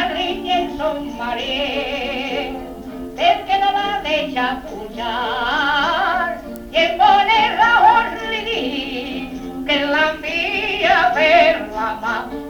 carriti e il sommare, perché non la deja pujar, e ponerla orlini, che la mia per la mamma.